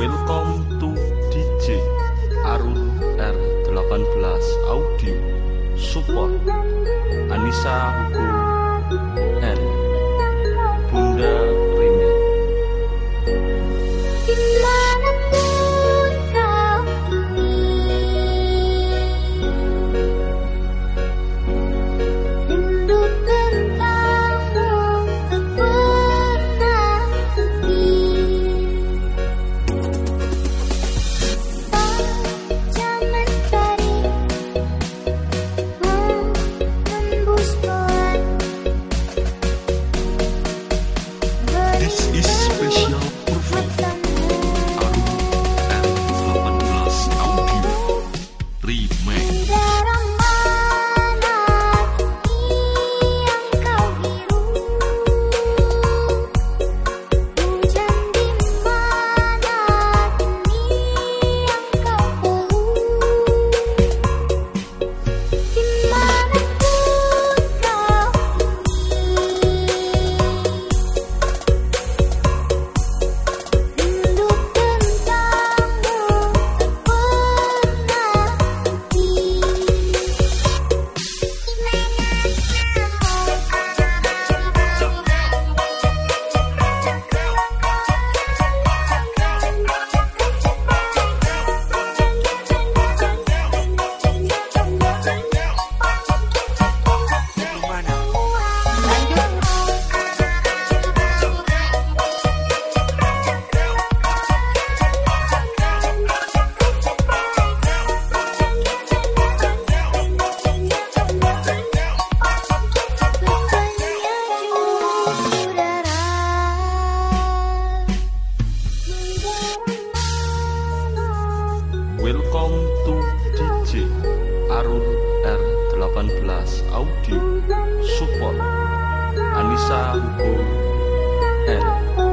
Welcome to DJ Arun R18 Audio Support Anissa Hugo and Bunda Rini That I'm Welcome to DJ Arun R18 Audio Support Anissa Hugo L